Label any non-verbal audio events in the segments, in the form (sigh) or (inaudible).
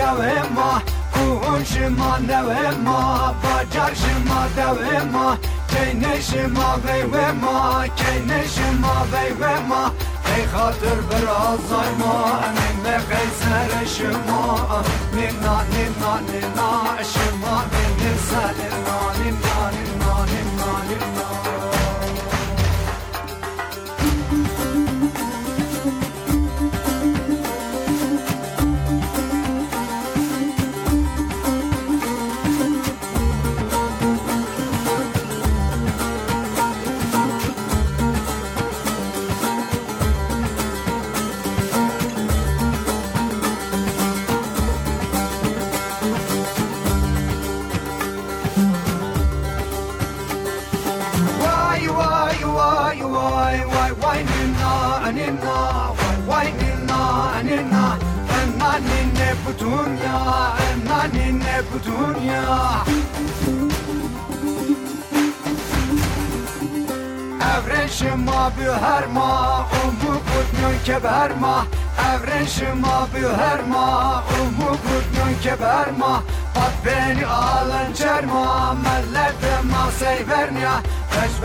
devema Kuhun şıma nevema Bacak şıma devema Keyne şıma veyvema Keyne şıma veyvema Ey hatır biraz ayma Minne geyser şıma. Ninna ninna ninna Şıma minni seninna Ninna ninna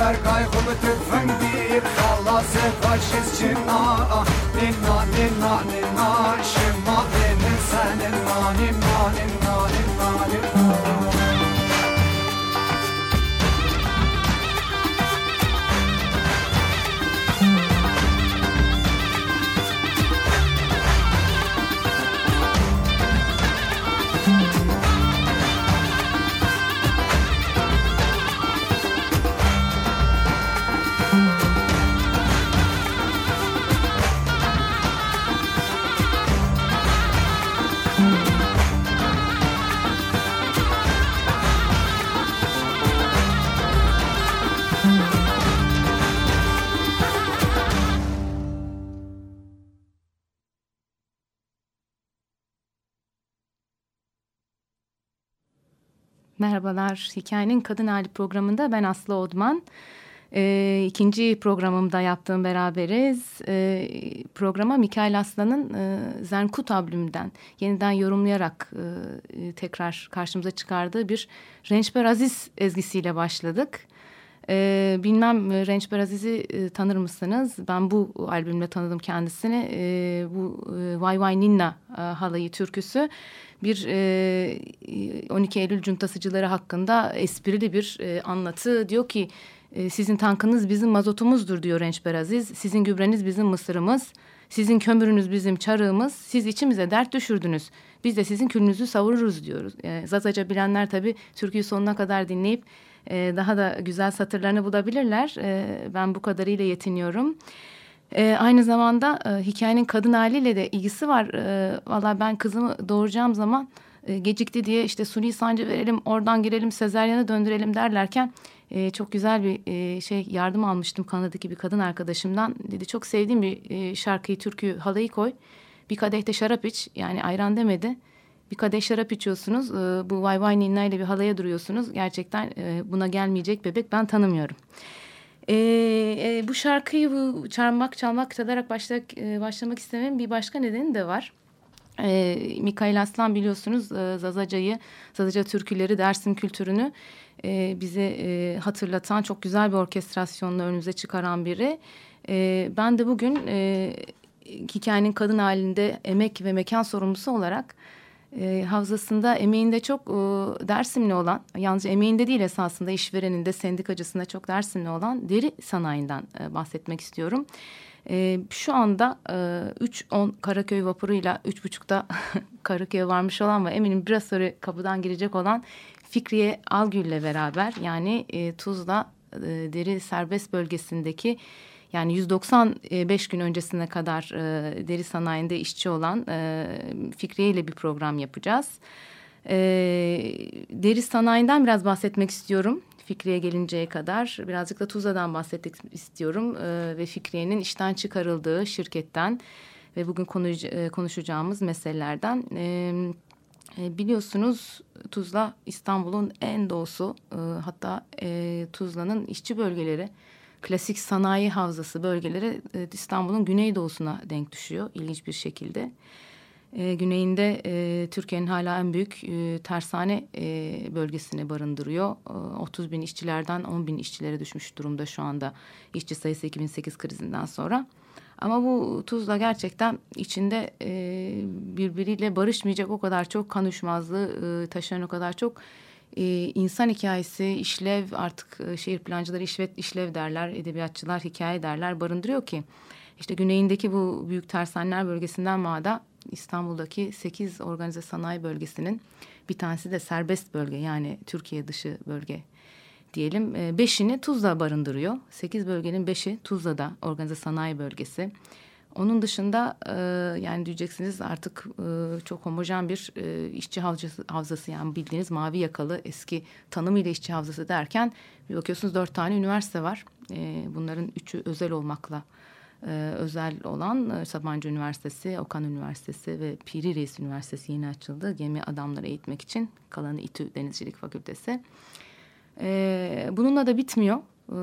Eşber kaygımı tüfün bir Halası faşist çina Ninna Merhabalar, Hikayenin Kadın Hali programında ben Aslı Odman. E, ikinci programımda yaptığım beraberiz. E, programa Mikail Aslan'ın e, Zenkut albümünden yeniden yorumlayarak e, tekrar karşımıza çıkardığı bir Rençber Aziz ezgisiyle başladık. E, bilmem Rençber Aziz'i e, tanır mısınız? Ben bu albümle tanıdım kendisini. E, bu e, Vay Vay Ninna e, halayı türküsü bir e, 12 Eylül cuntasıcıları hakkında esprili bir e, anlatı. Diyor ki e, sizin tankınız bizim mazotumuzdur diyor Rençber Aziz. Sizin gübreniz bizim mısırımız. Sizin kömürünüz bizim çarığımız. Siz içimize dert düşürdünüz. Biz de sizin külünüzü savururuz diyoruz. E, Zazaca bilenler tabii türküyü sonuna kadar dinleyip e, daha da güzel satırlarını bulabilirler. E, ben bu kadarıyla yetiniyorum. E, aynı zamanda e, hikayenin kadın haliyle de ilgisi var. E, Valla ben kızımı doğuracağım zaman e, gecikti diye işte suni sancı verelim, oradan girelim, sezeryanı döndürelim derlerken e, çok güzel bir e, şey yardım almıştım Kanada'daki bir kadın arkadaşımdan. Dedi çok sevdiğim bir e, şarkıyı, türkü halayı koy. Bir kadeh de şarap iç. Yani ayran demedi. Bir kadeh şarap içiyorsunuz. E, bu vay vay ninna ile bir halaya duruyorsunuz. Gerçekten e, buna gelmeyecek bebek ben tanımıyorum. E, e, bu şarkıyı bu çalmak çalmak çalarak başlamak, e, başlamak istememin bir başka nedeni de var. E, Mikail Aslan biliyorsunuz e, Zazaca'yı, Zazaca türküleri, Dersim kültürünü e, bize e, hatırlatan çok güzel bir orkestrasyonla önümüze çıkaran biri. E, ben de bugün e, hikayenin kadın halinde emek ve mekan sorumlusu olarak e, havzasında emeğinde çok e, Dersimli olan, yalnızca emeğinde değil esasında işvereninde, sendikacısında çok Dersimli olan deri sanayinden e, bahsetmek istiyorum. E, şu anda e, 3-10 Karaköy vapuruyla 3.30'da (laughs) Karaköy'e varmış olan ve eminim biraz sonra kapıdan girecek olan Fikriye Algül'le beraber yani e, Tuzla e, deri serbest bölgesindeki yani 195 gün öncesine kadar e, deri sanayinde işçi olan e, Fikriye ile bir program yapacağız. E, deri sanayinden biraz bahsetmek istiyorum. Fikriye gelinceye kadar birazcık da Tuzla'dan bahsetmek istiyorum e, ve Fikriye'nin işten çıkarıldığı şirketten ve bugün konuş, e, konuşacağımız meselelerden. E, e, biliyorsunuz Tuzla İstanbul'un en doğusu e, hatta e, Tuzla'nın işçi bölgeleri klasik sanayi havzası bölgeleri e, İstanbul'un güneydoğusuna denk düşüyor ilginç bir şekilde. E, güneyinde e, Türkiye'nin hala en büyük e, tersane e, bölgesini barındırıyor. E, 30 bin işçilerden 10 bin işçilere düşmüş durumda şu anda işçi sayısı 2008 krizinden sonra. Ama bu Tuzla gerçekten içinde e, birbiriyle barışmayacak o kadar çok kan e, taşıyan o kadar çok e, insan hikayesi, işlev artık e, şehir plancıları işvet işlev derler, edebiyatçılar hikaye derler barındırıyor ki. işte güneyindeki bu büyük tersaneler bölgesinden Mağda İstanbul'daki sekiz organize sanayi bölgesinin bir tanesi de serbest bölge yani Türkiye dışı bölge diyelim. E, beşini Tuzla barındırıyor. Sekiz bölgenin beşi Tuzla'da organize sanayi bölgesi. Onun dışında e, yani diyeceksiniz artık e, çok homojen bir e, işçi havzası, havzası yani bildiğiniz mavi yakalı eski tanımıyla işçi havzası derken bir bakıyorsunuz dört tane üniversite var. E, bunların üçü özel olmakla e, özel olan e, Sabancı Üniversitesi, Okan Üniversitesi ve Piri Reis Üniversitesi yeni açıldı. Gemi adamları eğitmek için kalanı İTÜ Denizcilik Fakültesi. E, bununla da bitmiyor. E,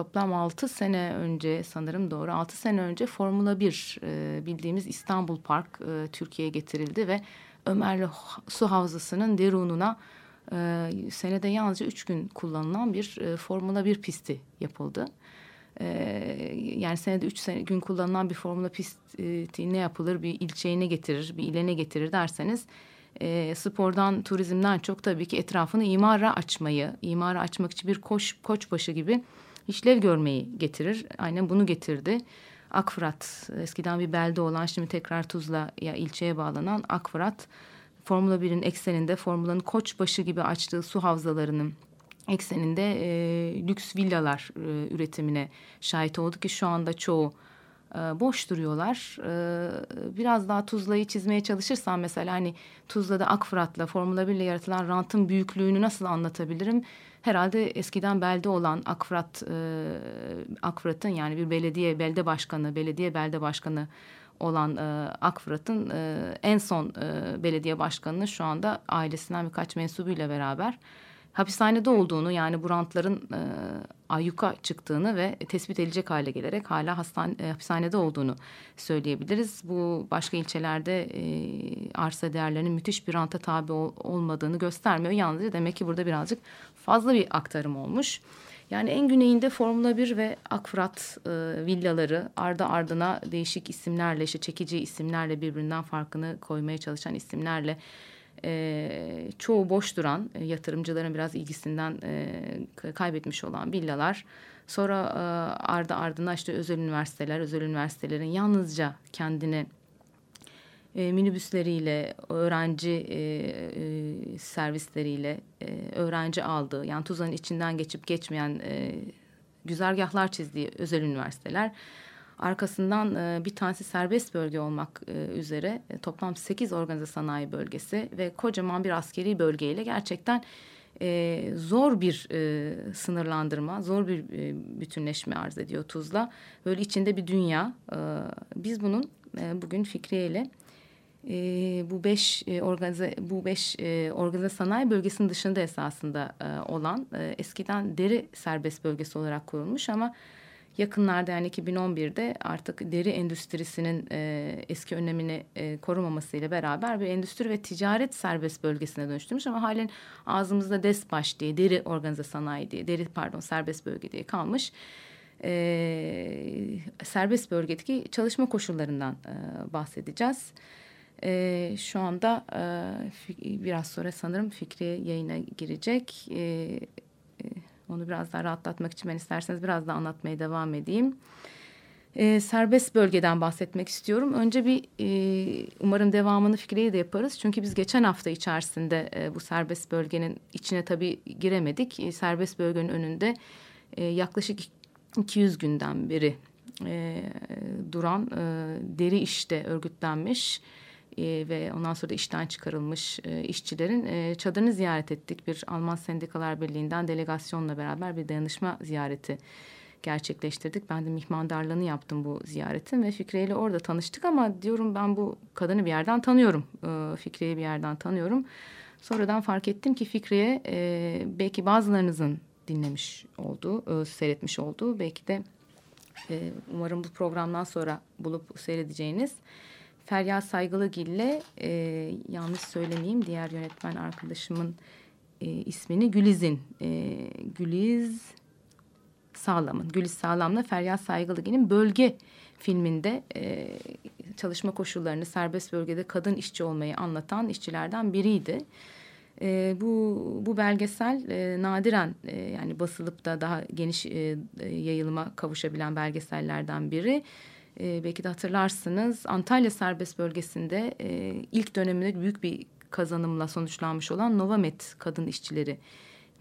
toplam altı sene önce sanırım doğru altı sene önce Formula 1 e, bildiğimiz İstanbul Park e, Türkiye'ye getirildi ve Ömerli Su Havzası'nın derununa e, senede yalnızca üç gün kullanılan bir e, Formula 1 pisti yapıldı. E, yani senede üç sene, gün kullanılan bir Formula pisti ne yapılır bir ilçeye ne getirir bir ile ne getirir derseniz e, spordan, turizmden çok tabii ki etrafını imara açmayı, imara açmak için bir koç, koçbaşı gibi işlev görmeyi getirir. Aynen bunu getirdi. Akfırat eskiden bir belde olan şimdi tekrar Tuzla'ya ilçeye bağlanan Akfırat Formula 1'in ekseninde Formula'nın koçbaşı gibi açtığı su havzalarının ekseninde e, lüks villalar e, üretimine şahit olduk ki şu anda çoğu e, boş duruyorlar. E, biraz daha Tuzla'yı çizmeye çalışırsam mesela hani Tuzla'da Akfırat'la Formula 1 ile yaratılan rantın büyüklüğünü nasıl anlatabilirim? Herhalde eskiden belde olan Akfırat, e, Akfırat'ın yani bir belediye belde başkanı, belediye belde başkanı olan e, Akfırat'ın e, en son e, belediye başkanını şu anda ailesinden birkaç mensubuyla beraber hapishanede olduğunu yani bu rantların e, ayyuka çıktığını ve tespit edilecek hale gelerek hala hastane, e, hapishanede olduğunu söyleyebiliriz. Bu başka ilçelerde e, arsa değerlerinin müthiş bir ranta tabi ol, olmadığını göstermiyor. Yalnızca demek ki burada birazcık fazla bir aktarım olmuş. Yani en güneyinde Formula 1 ve Akfrat e, villaları ardı ardına değişik isimlerle işte çekici isimlerle birbirinden farkını koymaya çalışan isimlerle e, çoğu boş duran e, yatırımcıların biraz ilgisinden e, kaybetmiş olan villalar. Sonra e, ardı ardına işte özel üniversiteler, özel üniversitelerin yalnızca kendini e, minibüsleriyle, öğrenci e, e, servisleriyle e, öğrenci aldığı, yani Tuzla'nın içinden geçip geçmeyen e, güzergahlar çizdiği özel üniversiteler Arkasından e, bir tanesi serbest bölge olmak e, üzere e, toplam sekiz organize sanayi bölgesi ve kocaman bir askeri bölgeyle gerçekten e, zor bir e, sınırlandırma, zor bir e, bütünleşme arz ediyor Tuzla. Böyle içinde bir dünya. E, biz bunun e, bugün Fikriye ile e, bu beş e, organize bu beş e, organize sanayi bölgesinin dışında esasında e, olan e, eskiden deri serbest bölgesi olarak kurulmuş ama yakınlarda yani 2011'de artık deri endüstrisinin e, eski önemini e, korumamasıyla beraber bir endüstri ve ticaret serbest bölgesine dönüştürmüş ama halen ağzımızda DESBAŞ diye deri organize sanayi diye deri pardon serbest bölge diye kalmış. E, serbest bölgedeki çalışma koşullarından e, bahsedeceğiz. E, şu anda e, biraz sonra sanırım Fikri yayına girecek. E, e, onu biraz daha rahatlatmak için ben isterseniz biraz daha anlatmaya devam edeyim. E, serbest bölgeden bahsetmek istiyorum. Önce bir e, umarım devamını Fikriye de yaparız. Çünkü biz geçen hafta içerisinde e, bu serbest bölgenin içine tabii giremedik. E, serbest bölgenin önünde e, yaklaşık 200 günden beri e, duran e, deri işte örgütlenmiş e, ve ondan sonra da işten çıkarılmış e, işçilerin e, çadırını ziyaret ettik. Bir Alman Sendikalar Birliği'nden delegasyonla beraber bir dayanışma ziyareti gerçekleştirdik. Ben de mihmandarlığını yaptım bu ziyaretin ve Fikriye ile orada tanıştık ama diyorum ben bu kadını bir yerden tanıyorum. E, Fikriye'yi bir yerden tanıyorum. Sonradan fark ettim ki Fikriye e, belki bazılarınızın dinlemiş olduğu, e, seyretmiş olduğu belki de e, umarım bu programdan sonra bulup seyredeceğiniz Feryal Saygılıgil'le e, yanlış söylemeyeyim diğer yönetmen arkadaşımın e, ismini Güliz'in e, Güliz Sağlam'ın Güliz Sağlam'la Feryal Saygılıgil'in Bölge filminde e, çalışma koşullarını serbest bölgede kadın işçi olmayı anlatan işçilerden biriydi. E, bu, bu belgesel e, nadiren e, yani basılıp da daha geniş e, yayılıma kavuşabilen belgesellerden biri e, belki de hatırlarsınız Antalya serbest bölgesinde e, ilk döneminde büyük bir kazanımla sonuçlanmış olan Novamet kadın işçileri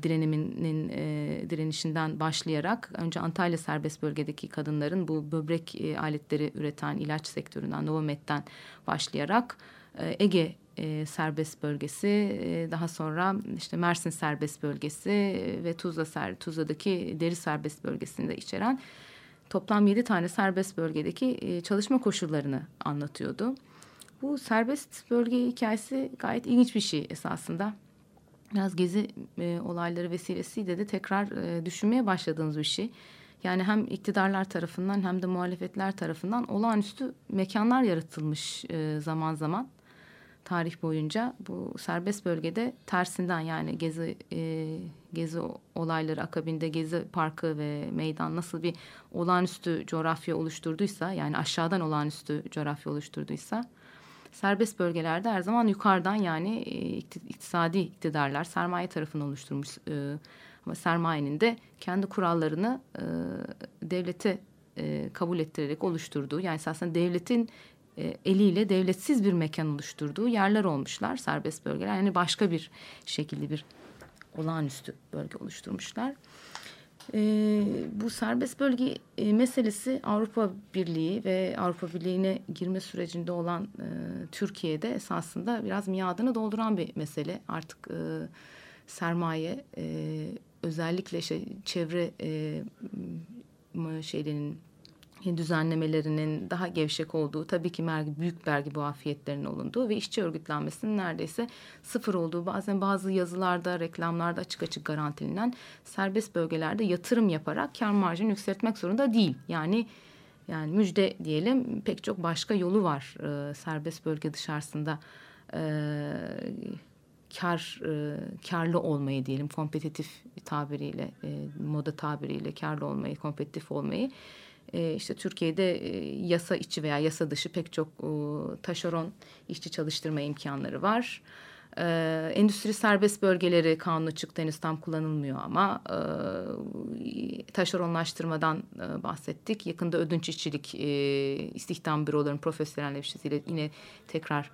direniminin e, direnişinden başlayarak önce Antalya serbest bölgedeki kadınların bu böbrek e, aletleri üreten ilaç sektöründen Novamet'ten başlayarak e, Ege e, serbest bölgesi e, daha sonra işte Mersin serbest bölgesi e, ve Tuzla ser, Tuzla'daki deri serbest bölgesinde içeren toplam yedi tane serbest bölgedeki e, çalışma koşullarını anlatıyordu. Bu serbest bölge hikayesi gayet ilginç bir şey esasında. Biraz gezi e, olayları vesilesiyle de tekrar e, düşünmeye başladığınız bir şey. Yani hem iktidarlar tarafından hem de muhalefetler tarafından olağanüstü mekanlar yaratılmış e, zaman zaman tarih boyunca bu serbest bölgede tersinden yani gezi e, gezi olayları akabinde gezi parkı ve meydan nasıl bir olağanüstü coğrafya oluşturduysa yani aşağıdan olağanüstü coğrafya oluşturduysa serbest bölgelerde her zaman yukarıdan yani e, iktisadi iktidarlar sermaye tarafını oluşturmuş e, ama sermayenin de kendi kurallarını e, devlete e, kabul ettirerek oluşturduğu yani aslında devletin e, eliyle devletsiz bir mekan oluşturduğu yerler olmuşlar serbest bölgeler. Yani başka bir şekilde bir olağanüstü bölge oluşturmuşlar. E, bu serbest bölge e, meselesi Avrupa Birliği ve Avrupa Birliği'ne girme sürecinde olan e, Türkiye'de esasında biraz miadını dolduran bir mesele. Artık e, sermaye e, özellikle şey, çevre e, şeylerin düzenlemelerinin daha gevşek olduğu, tabii ki vergi, büyük vergi muafiyetlerinin olunduğu ve işçi örgütlenmesinin neredeyse sıfır olduğu, bazen bazı yazılarda, reklamlarda açık açık garantilenen serbest bölgelerde yatırım yaparak kar marjını yükseltmek zorunda değil. Yani yani müjde diyelim pek çok başka yolu var e, serbest bölge dışarısında e, kar e, karlı olmayı diyelim kompetitif tabiriyle e, moda tabiriyle karlı olmayı kompetitif olmayı e, işte Türkiye'de e, yasa içi veya yasa dışı pek çok e, taşeron işçi çalıştırma imkanları var. Ee, endüstri serbest bölgeleri kanunu çıktı henüz tam kullanılmıyor ama e, taşeronlaştırmadan e, bahsettik. Yakında ödünç işçilik e, istihdam bürolarının profesyonelleşmesiyle yine tekrar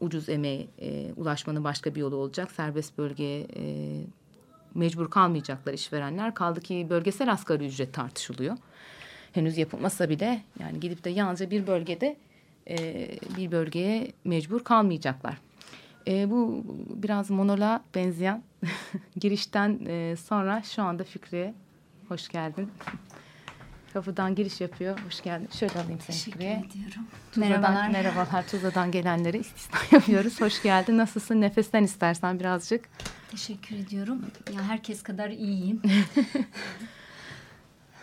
ucuz emeğe e, ulaşmanın başka bir yolu olacak. Serbest bölgeye e, mecbur kalmayacaklar işverenler. Kaldı ki bölgesel asgari ücret tartışılıyor. Henüz yapılmasa bile yani gidip de yalnızca bir bölgede e, bir bölgeye mecbur kalmayacaklar. E, bu biraz monola benzeyen (laughs) girişten e, sonra şu anda Fikri'ye hoş geldin. Kapıdan giriş yapıyor. Hoş geldin. Şöyle alayım seni Teşekkür Fikri'ye. ediyorum. Tuzla'dan, Merhabalar. Merhabalar. Tuzla'dan gelenleri istisna (laughs) yapıyoruz. Hoş geldin. Nasılsın? Nefesten istersen birazcık. Teşekkür ediyorum. Ya herkes kadar iyiyim. (laughs)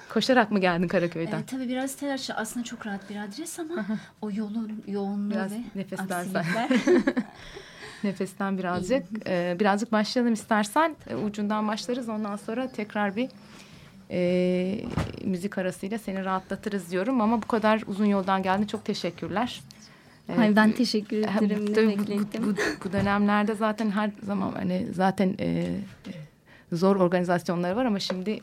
Koşarak mı geldin Karaköy'den? Ee, tabii biraz telaşlı. Aslında çok rahat bir adres ama o yolun yoğunluğu Biraz ve nefes aksilikler. (laughs) Nefesten birazcık. Ee, birazcık başlayalım istersen. Ee, ucundan başlarız. Ondan sonra tekrar bir e, müzik arasıyla seni rahatlatırız diyorum. Ama bu kadar uzun yoldan geldin. Çok teşekkürler. Evet. Ay, ben teşekkür ederim. Tabii bu-. Bu, bu, bu dönemlerde zaten her zaman hani zaten e, e, zor organizasyonları var ama şimdi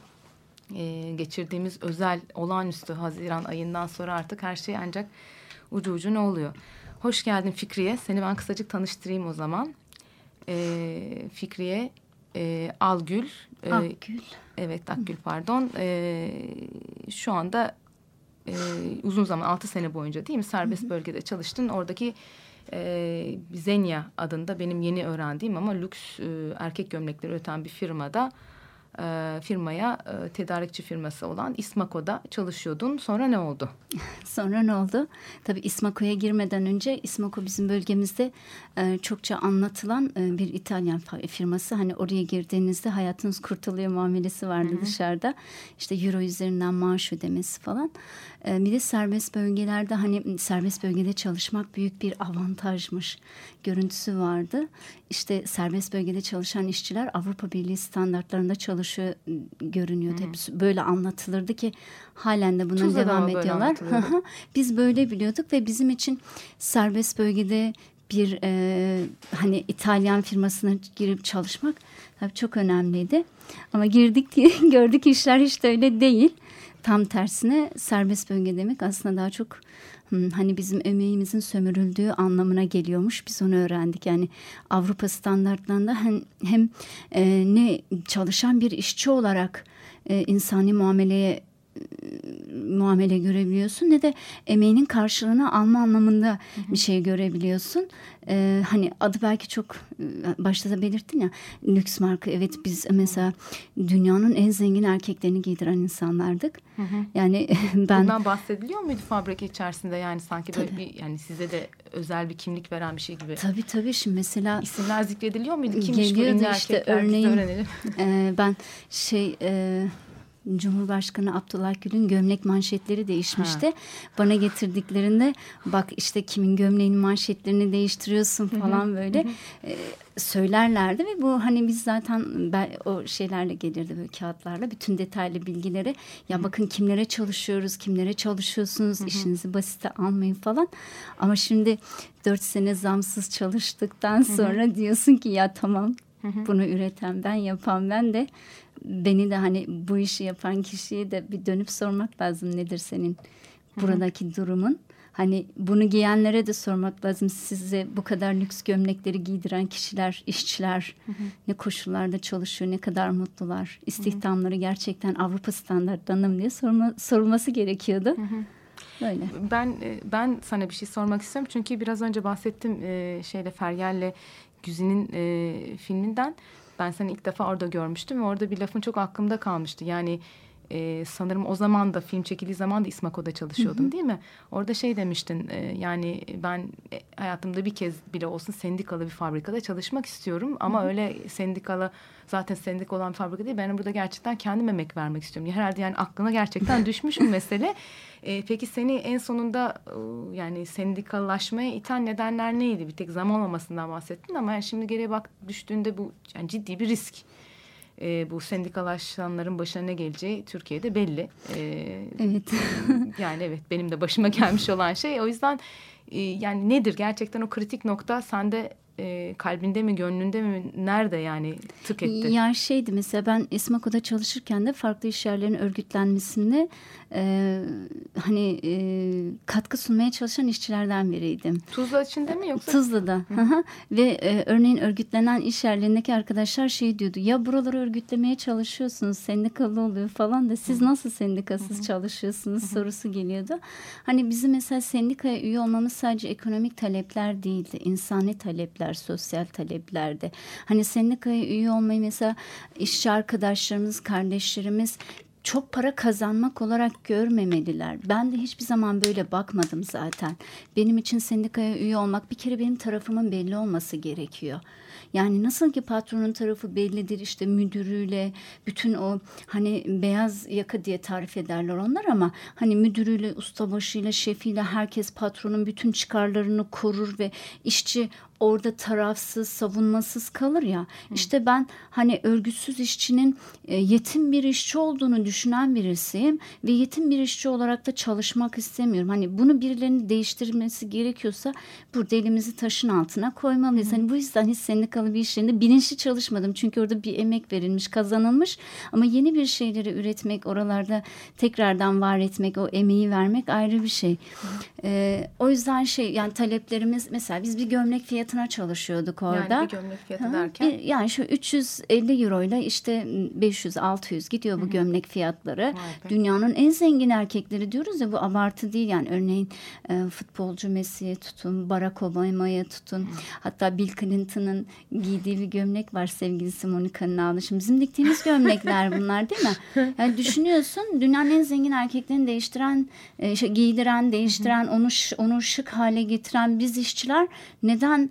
e, geçirdiğimiz özel olağanüstü Haziran ayından sonra artık her şey ancak ucu ucu ne oluyor. Hoş geldin Fikriye. Seni ben kısacık tanıştırayım o zaman. E, Fikriye e, Algül. e, Akgül. Evet Akgül pardon. E, şu anda e, uzun zaman altı sene boyunca değil mi serbest bölgede çalıştın. Oradaki e, Zenya adında benim yeni öğrendiğim ama lüks e, erkek gömlekleri üreten bir firmada e, firmaya e, tedarikçi firması olan İsmako'da çalışıyordun. Sonra ne oldu? (laughs) Sonra ne oldu? Tabii İsmako'ya girmeden önce İsmako bizim bölgemizde e, çokça anlatılan e, bir İtalyan firması. Hani oraya girdiğinizde hayatınız kurtuluyor muamelesi vardı dışarıda. İşte euro üzerinden maaş ödemesi falan. E, bir de serbest bölgelerde hani serbest bölgede çalışmak büyük bir avantajmış görüntüsü vardı. İşte serbest bölgede çalışan işçiler Avrupa Birliği standartlarında çalışıyor ıı, görünüyordu. Hep böyle anlatılırdı ki halen de buna devam ediyorlar. (laughs) Biz böyle biliyorduk ve bizim için serbest bölgede bir e, hani İtalyan firmasına girip çalışmak tabii çok önemliydi. Ama girdik diye (laughs) gördük işler hiç de öyle değil. Tam tersine serbest bölge demek aslında daha çok hani bizim emeğimizin sömürüldüğü anlamına geliyormuş. Biz onu öğrendik. Yani Avrupa standartlarında hem, hem e, ne çalışan bir işçi olarak e, insani muameleye muamele görebiliyorsun ne de emeğinin karşılığını alma anlamında bir şey görebiliyorsun. Ee, hani adı belki çok e, başta da belirttin ya lüks marka evet biz mesela dünyanın en zengin erkeklerini giydiren insanlardık. Yani (laughs) ben Bundan bahsediliyor muydu fabrika içerisinde yani sanki böyle bir yani size de özel bir kimlik veren bir şey gibi. tabii tabii şimdi mesela İsimler zikrediliyor muydu? Kimmiş bu işte, erkekler? Örneğin- öğrenelim. Ee, ben şey e, Cumhurbaşkanı Abdullah Gül'ün gömlek manşetleri değişmişti. Bana getirdiklerinde bak işte kimin gömleğinin manşetlerini değiştiriyorsun falan böyle e, söylerlerdi ve bu hani biz zaten ben, o şeylerle gelirdi böyle kağıtlarla bütün detaylı bilgileri. Ya bakın kimlere çalışıyoruz kimlere çalışıyorsunuz işinizi basite almayın falan. Ama şimdi dört sene zamsız çalıştıktan sonra diyorsun ki ya tamam bunu üreten ben yapan ben de beni de hani bu işi yapan kişiye de bir dönüp sormak lazım nedir senin buradaki durumun. Hani bunu giyenlere de sormak lazım size bu kadar lüks gömlekleri giydiren kişiler, işçiler ne koşullarda çalışıyor, ne kadar mutlular. İstihdamları gerçekten Avrupa standartlarında mı diye sorma, sorulması gerekiyordu. Böyle. Ben e, ben sana bir şey sormak istiyorum çünkü biraz önce bahsettim e, şeyle Feryal'le Güzin'in e, filminden. Ben seni ilk defa orada görmüştüm ve orada bir lafın çok aklımda kalmıştı. Yani e, sanırım o zaman da film çekildiği zaman da İsmako'da çalışıyordun hı hı. değil mi? Orada şey demiştin e, yani ben e, hayatımda bir kez bile olsun sendikalı bir fabrikada çalışmak istiyorum. Ama hı hı. öyle sendikalı zaten sendik olan bir fabrika değil. Ben burada gerçekten kendim emek vermek istiyorum. Herhalde yani aklına gerçekten (laughs) düşmüş bir mesele. E, peki seni en sonunda e, yani sendikalaşmaya iten nedenler neydi? Bir tek zaman olmasından bahsettin ama yani şimdi geriye bak düştüğünde bu yani ciddi bir risk e, bu sendikalaşanların başına ne geleceği Türkiye'de belli. E, evet. (laughs) yani evet benim de başıma gelmiş olan şey. O yüzden e, yani nedir gerçekten o kritik nokta sende e, kalbinde mi gönlünde mi nerede yani tık etti? Ya şeydi mesela ben İsmako'da çalışırken de farklı iş yerlerinin örgütlenmesinde e, hani e, katkı sunmaya çalışan işçilerden biriydim. Tuzla içinde mi yoksa? Tuzla'da. Ve e, örneğin örgütlenen iş yerlerindeki arkadaşlar şey diyordu ya buraları örgütlemeye çalışıyorsunuz sendikalı oluyor falan da siz nasıl sendikasız çalışıyorsunuz sorusu geliyordu. Hani bizim mesela sendikaya üye olmamız sadece ekonomik talepler değildi insani talepler sosyal taleplerde. Hani sendikaya üye olmayı mesela işçi arkadaşlarımız kardeşlerimiz çok para kazanmak olarak görmemeliler. Ben de hiçbir zaman böyle bakmadım zaten. Benim için sendikaya üye olmak bir kere benim tarafımın belli olması gerekiyor. Yani nasıl ki patronun tarafı bellidir işte müdürüyle bütün o hani beyaz yaka diye tarif ederler onlar ama hani müdürüyle ustabaşıyla şefiyle herkes patronun bütün çıkarlarını korur ve işçi orada tarafsız, savunmasız kalır ya. Hı. İşte ben hani örgütsüz işçinin e, yetim bir işçi olduğunu düşünen birisiyim ve yetim bir işçi olarak da çalışmak istemiyorum. Hani bunu birilerinin değiştirmesi gerekiyorsa burada elimizi taşın altına koymalıyız. Hı. Hani bu yüzden hiç sendikalı bir iş yerinde bilinçli çalışmadım. Çünkü orada bir emek verilmiş, kazanılmış ama yeni bir şeyleri üretmek, oralarda tekrardan var etmek, o emeği vermek ayrı bir şey. Ee, o yüzden şey yani taleplerimiz mesela biz bir gömlek fiyatı fiyatına çalışıyorduk orada. Yani bir gömlek fiyatı ha, derken? Bir, yani şu 350 euro ile işte 500-600 gidiyor bu Hı -hı. gömlek fiyatları. Dünyanın en zengin erkekleri diyoruz ya bu abartı değil yani örneğin e, futbolcu Messi'ye tutun, Barack Obama'ya tutun. Hı -hı. Hatta Bill Clinton'ın giydiği bir gömlek var sevgilisi Monica'nın aldı. Şimdi bizim diktiğimiz gömlekler bunlar değil mi? (laughs) Yani düşünüyorsun dünyanın en zengin erkeklerini değiştiren, e, şey, giydiren, değiştiren, Hı -hı. onu onu şık hale getiren biz işçiler neden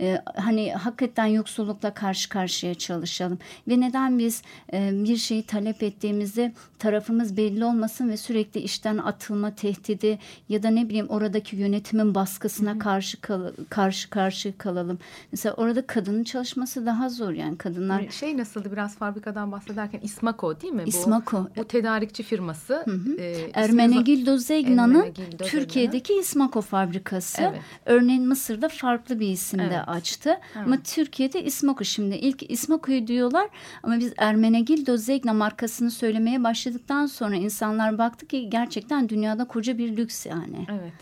e, hani hakikaten yoksullukla karşı karşıya çalışalım ve neden biz e, bir şeyi talep ettiğimizde tarafımız belli olmasın ve sürekli işten atılma tehdidi ya da ne bileyim oradaki yönetimin baskısına Hı -hı. karşı kal karşı karşı kalalım. Mesela orada kadının çalışması daha zor yani kadınlar. Şey nasıldı biraz fabrikadan bahsederken İsmako değil mi? İsmako. Bu, bu tedarikçi firması. Hı hı. E, Ermenegildo Zegna'nın Türkiye'deki İsmako fabrikası. Evet. Örneğin Mısır'da farklı bir isimde evet. Açtı. Evet. Ama Türkiye'de İsmako şimdi ilk İsmako'yu diyorlar ama biz Ermenegildo Zegna markasını söylemeye başladıktan sonra insanlar baktı ki gerçekten dünyada koca bir lüks yani. Evet.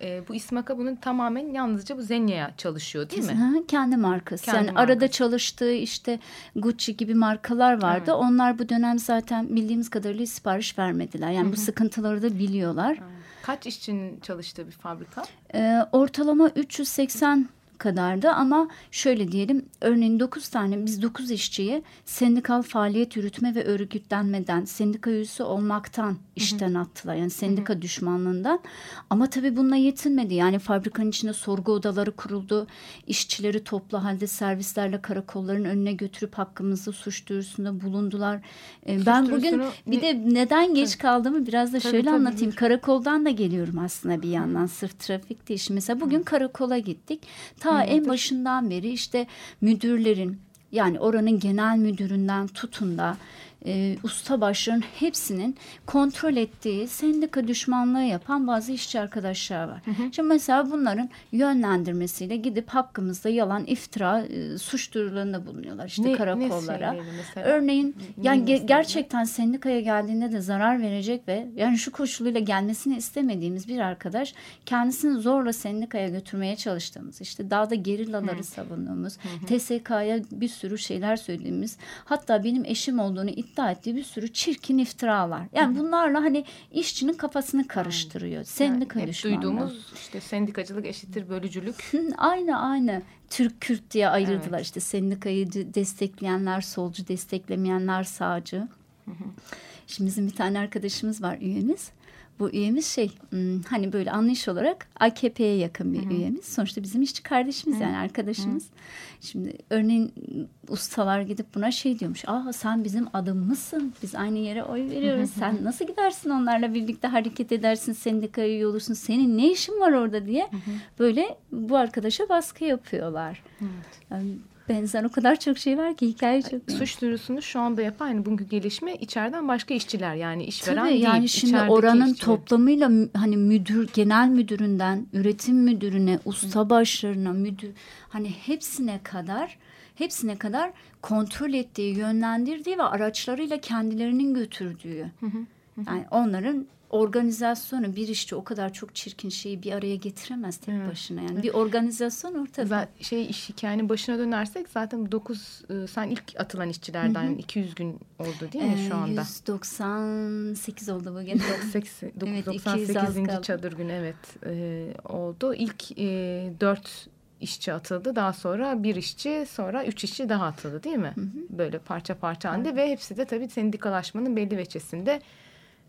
E, bu İsmaka bunun tamamen yalnızca bu Zenya'ya çalışıyor değil mi? Ha, kendi markası. Kendi yani markası. arada çalıştığı işte Gucci gibi markalar vardı. Evet. Onlar bu dönem zaten bildiğimiz kadarıyla sipariş vermediler. Yani Hı -hı. bu sıkıntıları da biliyorlar. Evet. Kaç işçinin çalıştığı bir fabrika? E, ortalama 380 kadardı ama şöyle diyelim örneğin 9 tane biz 9 işçiyi sendikal faaliyet yürütme ve örgütlenmeden sendika üyesi olmaktan işten hı hı. attılar yani sendika hı hı. düşmanlığından ama tabii bununla yetinmedi yani fabrikanın içinde sorgu odaları kuruldu işçileri toplu halde servislerle karakolların önüne götürüp hakkımızda suç duyurusunda bulundular ee, ben bugün bir de neden geç tabii. kaldığımı biraz da tabii, şöyle tabii, anlatayım buyur. karakoldan da geliyorum aslında bir yandan sırf trafik değil mesela bugün hı. karakola gittik Ta Hı, en başından beri işte müdürlerin yani oranın genel müdüründen tutun da e, usta başların hepsinin kontrol ettiği sendika düşmanlığı yapan bazı işçi arkadaşlar var. Hı hı. Şimdi mesela bunların yönlendirmesiyle gidip hakkımızda yalan iftira e, suç duyurularında bulunuyorlar işte ne, karakollara. Ne Örneğin ne yani ge gerçekten sendikaya geldiğinde de zarar verecek ve yani şu koşuluyla gelmesini istemediğimiz bir arkadaş kendisini zorla sendikaya götürmeye çalıştığımız işte dağda gerillaları hı. savunduğumuz TSK'ya bir sürü şeyler söylediğimiz hatta benim eşim olduğunu iddia ettiği bir sürü çirkin iftiralar. Yani bunlarla hani işçinin kafasını karıştırıyor. Sendika yani hep duyduğumuz işte sendikacılık eşittir bölücülük. aynı aynı. Türk Kürt diye ayırdılar evet. işte sendikayı destekleyenler solcu desteklemeyenler sağcı. Şimdi bizim bir tane arkadaşımız var üyemiz. Bu üyemiz şey hani böyle anlayış olarak AKP'ye yakın bir Hı-hı. üyemiz. Sonuçta bizim işçi kardeşimiz Hı-hı. yani arkadaşımız. Hı-hı. Şimdi örneğin ustalar gidip buna şey diyormuş. Aa sen bizim adımımızsın. Biz aynı yere oy veriyoruz. Hı-hı. Sen nasıl gidersin onlarla birlikte hareket edersin. Sendikaya üye olursun. Senin ne işin var orada diye. Hı-hı. Böyle bu arkadaşa baskı yapıyorlar. Evet. Yani benzer o kadar çok şey var ki hikaye çok. Suç duyurusunu şu anda yapan yani bugünkü gelişme içeriden başka işçiler yani işveren Tabii, değil. Yani şimdi oranın işçiler. toplamıyla hani müdür genel müdüründen üretim müdürüne usta başlarına müdür hani hepsine kadar hepsine kadar kontrol ettiği, yönlendirdiği ve araçlarıyla kendilerinin götürdüğü. Yani onların organizasyonu bir işçi o kadar çok çirkin şeyi bir araya getiremez tek evet. başına yani bir organizasyon ortada. Zaten şey iş hikayenin başına dönersek zaten 9 e, sen ilk atılan işçilerden Hı -hı. 200 gün oldu değil mi ee, şu anda? 198 oldu bu gene. 98, evet, 98. çadır günü evet e, oldu. İlk e, 4 işçi atıldı. Daha sonra bir işçi, sonra üç işçi daha atıldı değil mi? Hı hı. Böyle parça parça halinde ve hepsi de tabii sendikalaşmanın belli veçesinde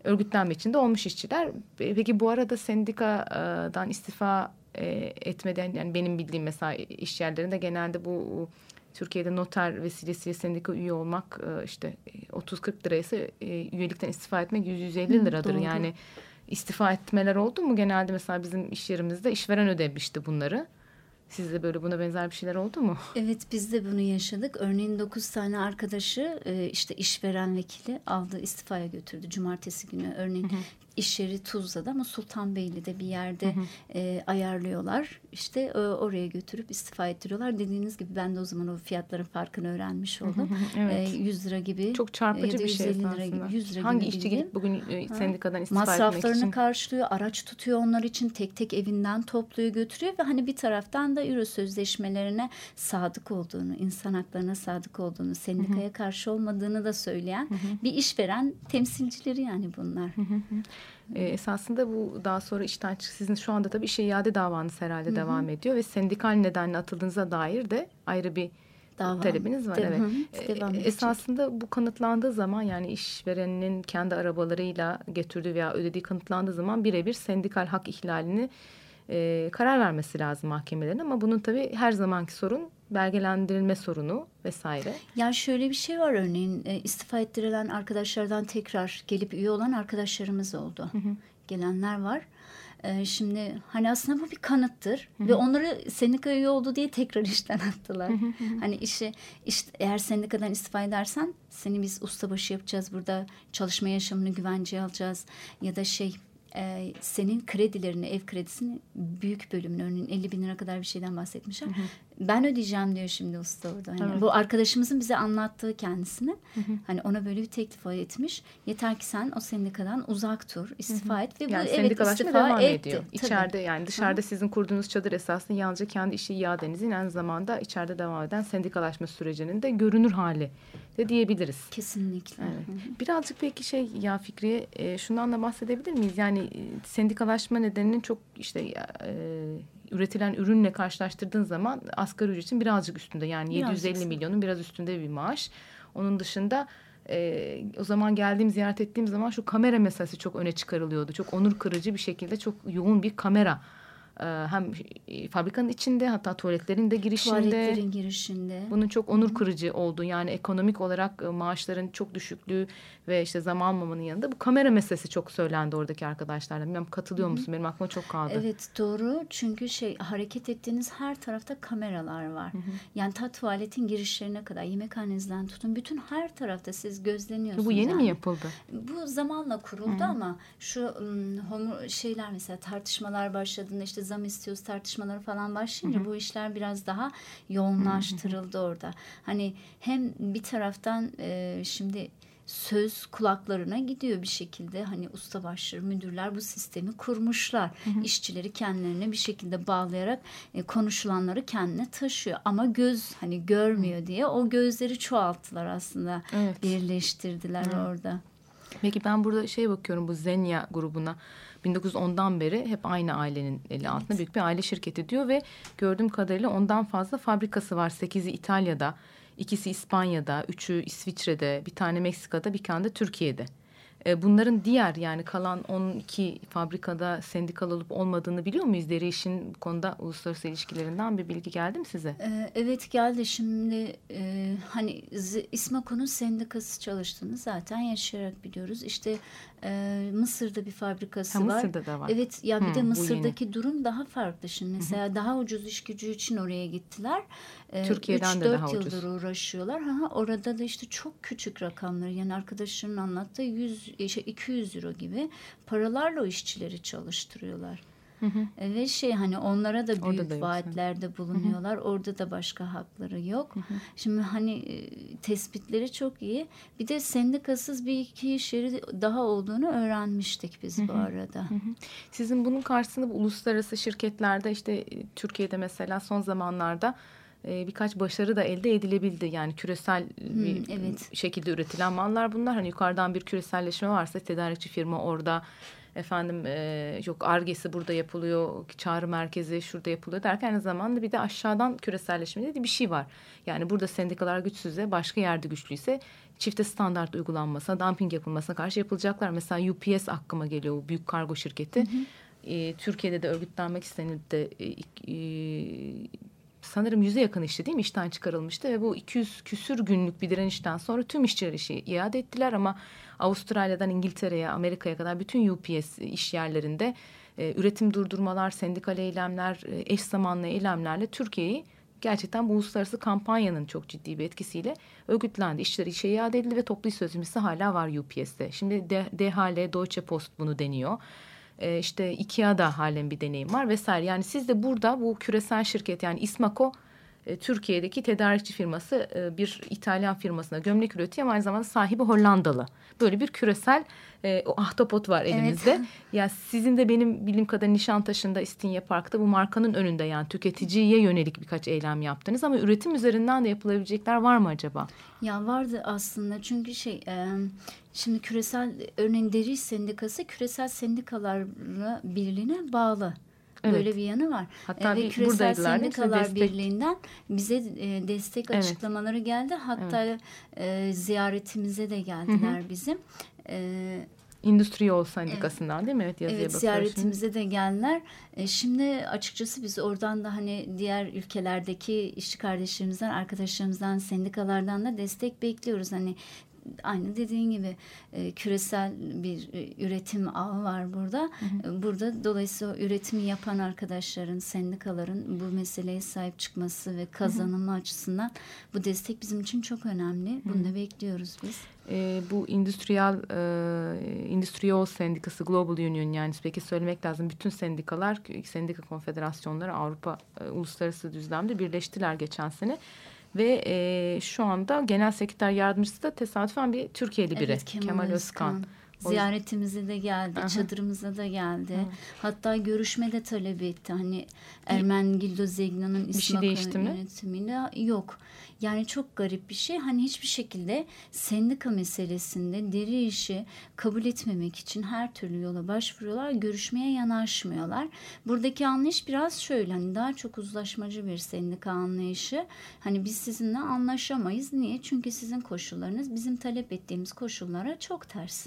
örgütlenme içinde olmuş işçiler. Peki bu arada sendikadan istifa e, etmeden yani benim bildiğim mesela iş yerlerinde genelde bu Türkiye'de noter vesilesiyle sendika üye olmak e, işte 30-40 liraysa e, üyelikten istifa etmek 100-150 liradır. Doğru. Yani istifa etmeler oldu mu genelde mesela bizim iş yerimizde işveren ödemişti bunları. Sizde böyle buna benzer bir şeyler oldu mu? (laughs) Evet biz de bunu yaşadık. Örneğin dokuz tane arkadaşı e, işte işveren vekili aldı istifaya götürdü cumartesi günü. Örneğin hı hı iş yeri Tuzla'da ama Sultanbeyli'de bir yerde hı hı. E, ayarlıyorlar. İşte e, oraya götürüp istifa ettiriyorlar. Dediğiniz gibi ben de o zaman o fiyatların farkını öğrenmiş oldum. Hı hı, evet. e, 100 lira gibi. Çok çarpıcı bir şey lira gibi, 100 lira Hangi gibi işçi gidip bugün e, sendikadan istifa Masraflarını etmek için? karşılıyor, araç tutuyor onlar için. Tek tek evinden topluyor götürüyor ve hani bir taraftan da Euro sözleşmelerine sadık olduğunu, insan haklarına sadık olduğunu, sendikaya hı hı. karşı olmadığını da söyleyen hı hı. bir işveren temsilcileri yani bunlar. Hı hı. E, esasında bu daha sonra işten çık sizin şu anda tabii işe iade davanız herhalde Hı-hı. devam ediyor ve sendikal nedenle atıldığınıza dair de ayrı bir Dava. talebiniz var. De- evet. Hı, e, esasında bu kanıtlandığı zaman yani işverenin kendi arabalarıyla getirdiği veya ödediği kanıtlandığı zaman birebir sendikal hak ihlalini e, karar vermesi lazım mahkemelerin ama bunun tabii her zamanki sorun belgelendirilme sorunu vesaire. Ya şöyle bir şey var örneğin e, istifa ettirilen arkadaşlardan tekrar gelip üye olan arkadaşlarımız oldu. Hı hı. Gelenler var. E, şimdi hani aslında bu bir kanıttır hı hı. ve onları sendika üye oldu diye tekrar (laughs) işten attılar. Hı hı hı. Hani işi işte eğer sendikadan istifa edersen seni biz ustabaşı yapacağız burada çalışma yaşamını güvenceye alacağız ya da şey e, senin kredilerini, ev kredisini büyük bölümünü örneğin 50 bin lira kadar bir şeyden bahsetmişler. Hı hı ben ödeyeceğim diyor şimdi usta orada. Hani evet. Bu arkadaşımızın bize anlattığı kendisine. Hı hı. Hani ona böyle bir teklif etmiş. Yeter ki sen o sendikadan uzak dur, istifa hı hı. et ve yani bu evet istifa devam etti. ediyor. İçeride Tabii. yani dışarıda hı. sizin kurduğunuz çadır esasında yalnızca kendi işi iadenizin aynı zamanda içeride devam eden sendikalaşma sürecinin de görünür hali de diyebiliriz. Kesinlikle. Evet. Hı hı. Birazcık peki şey ya Fikriye e, şundan da bahsedebilir miyiz? Yani e, sendikalaşma nedeninin çok işte e, üretilen ürünle karşılaştırdığın zaman asgari ücretin birazcık üstünde yani birazcık 750 milyonun biraz üstünde bir maaş. Onun dışında e, o zaman geldiğim ziyaret ettiğim zaman şu kamera meselesi çok öne çıkarılıyordu. Çok onur kırıcı bir şekilde çok yoğun bir kamera hem fabrikanın içinde hatta tuvaletlerin de girişinde. Tuvaletlerin girişinde. Bunun çok onur kırıcı olduğu yani ekonomik olarak e, maaşların çok düşüklüğü ve işte zaman almamanın yanında bu kamera meselesi çok söylendi oradaki arkadaşlarla. Bilmem katılıyor musun? Benim aklıma çok kaldı. Evet doğru çünkü şey hareket ettiğiniz her tarafta kameralar var. Hı hı. Yani ta tuvaletin girişlerine kadar yemekhanenizden tutun bütün her tarafta siz gözleniyorsunuz. Bu yeni yani. mi yapıldı? Bu zamanla kuruldu hı. ama şu um, şeyler mesela tartışmalar başladığında işte zam istiyoruz tartışmaları falan başlayınca hı hı. bu işler biraz daha yoğunlaştırıldı hı hı. orada. Hani hem bir taraftan e, şimdi söz kulaklarına gidiyor bir şekilde. Hani usta başları, müdürler bu sistemi kurmuşlar. Hı hı. İşçileri kendilerine bir şekilde bağlayarak e, konuşulanları kendine taşıyor. Ama göz hani görmüyor hı. diye o gözleri çoğalttılar aslında. Evet. Birleştirdiler hı. orada. Peki ben burada şey bakıyorum bu Zenya grubuna. 1910'dan beri hep aynı ailenin eli altında evet. büyük bir aile şirketi diyor ve gördüğüm kadarıyla ondan fazla fabrikası var. Sekizi İtalya'da, ikisi İspanya'da, üçü İsviçre'de, bir tane Meksika'da, bir tane de Türkiye'de. E, bunların diğer yani kalan 12 fabrikada sendikal olup olmadığını biliyor muyuz? Deri işin bu konuda uluslararası ilişkilerinden bir bilgi geldi mi size? Ee, evet geldi şimdi e, hani İSMAKO'nun sendikası çalıştığını zaten yaşayarak biliyoruz. İşte e, Mısır'da bir fabrikası ha, var. Mısır'da da var. Evet ya bir hmm, de Mısır'daki durum daha farklı şimdi. Mesela Hı -hı. daha ucuz iş gücü için oraya gittiler. E, Türkiye'den de daha yıldır uğraşıyorlar. Ha, orada da işte çok küçük rakamlar yani arkadaşların anlattığı 100 işte 200 euro gibi paralarla o işçileri çalıştırıyorlar. Hı hı. E, ve şey hani onlara da büyük da vaatlerde bulunuyorlar. Hı hı. Orada da başka hakları yok. Hı hı. Şimdi hani e, tespitleri çok iyi. Bir de sendikasız bir iki iş yeri daha olduğunu öğrenmiştik biz hı hı. bu arada. Hı hı. Sizin bunun karşısında bu uluslararası şirketlerde işte e, Türkiye'de mesela son zamanlarda birkaç başarı da elde edilebildi. Yani küresel hmm, bir evet. şekilde üretilen mallar bunlar. Hani yukarıdan bir küreselleşme varsa tedarikçi firma orada efendim e, yok argesi burada yapılıyor, çağrı merkezi şurada yapılıyor derken aynı zamanda bir de aşağıdan küreselleşme dediği bir şey var. Yani burada sendikalar güçsüzse başka yerde güçlüyse çifte standart uygulanmasına, dumping yapılmasına karşı yapılacaklar. Mesela UPS aklıma geliyor bu büyük kargo şirketi. Hı hı. E, Türkiye'de de örgütlenmek istenildi de e, e, sanırım yüze yakın işçi değil mi işten çıkarılmıştı ve bu 200 küsür günlük bir direnişten sonra tüm işçiler işi iade ettiler ama Avustralya'dan İngiltere'ye Amerika'ya kadar bütün UPS iş yerlerinde e, üretim durdurmalar, sendikal eylemler, e, eş zamanlı eylemlerle Türkiye'yi gerçekten bu uluslararası kampanyanın çok ciddi bir etkisiyle örgütlendi. İşçiler işe iade edildi ve toplu iş sözleşmesi hala var UPS'te. Şimdi DHL, Deutsche Post bunu deniyor e, işte IKEA'da halen bir deneyim var vesaire. Yani siz de burada bu küresel şirket yani İSMAKO e, Türkiye'deki tedarikçi firması e, bir İtalyan firmasına gömlek üretiyor ama aynı zamanda sahibi Hollandalı. Böyle bir küresel e, o ahtapot var elimizde. Evet. (laughs) Ya sizin de benim bildiğim kadar Nişantaşı'nda İstinye Park'ta bu markanın önünde yani tüketiciye yönelik birkaç eylem yaptınız ama üretim üzerinden de yapılabilecekler var mı acaba? Ya vardı aslında çünkü şey e, şimdi küresel örneğin deri sendikası küresel sendikalar birliğine bağlı. Evet. Böyle bir yanı var. Hatta e, ve Küresel Sendikalar. Birliği'nden bize e, destek evet. açıklamaları geldi. Hatta evet. e, ziyaretimize de geldiler Hı-hı. bizim. E, Endüstri Yol Sendikası'ndan değil mi? Evet, yazıya evet ziyaretimize şimdi. de geldiler. E, şimdi açıkçası biz oradan da hani diğer ülkelerdeki işçi kardeşlerimizden, arkadaşlarımızdan, sendikalardan da destek bekliyoruz. Hani aynı dediğin gibi e, küresel bir e, üretim ağı var burada. Hı hı. E, burada dolayısıyla üretimi yapan arkadaşların, sendikaların bu meseleye sahip çıkması ve kazanımı hı hı. açısından bu destek bizim için çok önemli. Bunu da bekliyoruz biz. E, bu endüstriyel e, endüstriyol sendikası Global Union yani peki söylemek lazım bütün sendikalar sendika konfederasyonları Avrupa e, uluslararası düzlemde birleştiler geçen sene ve e, şu anda genel sekreter yardımcısı da tesadüfen bir Türkiye'li biri. Evet, Kemal, Kemal Özkan. Özkan. Ziyaretimize de geldi, Aha. çadırımıza da geldi. Hı. Hatta görüşme de talep etti. Hani Ermen Gildo Zegna'nın İsmak şey yönetimiyle yok. Yani çok garip bir şey. Hani hiçbir şekilde sendika meselesinde deri işi kabul etmemek için her türlü yola başvuruyorlar. Görüşmeye yanaşmıyorlar. Buradaki anlayış biraz şöyle. Hani daha çok uzlaşmacı bir sendika anlayışı. Hani biz sizinle anlaşamayız. Niye? Çünkü sizin koşullarınız bizim talep ettiğimiz koşullara çok ters.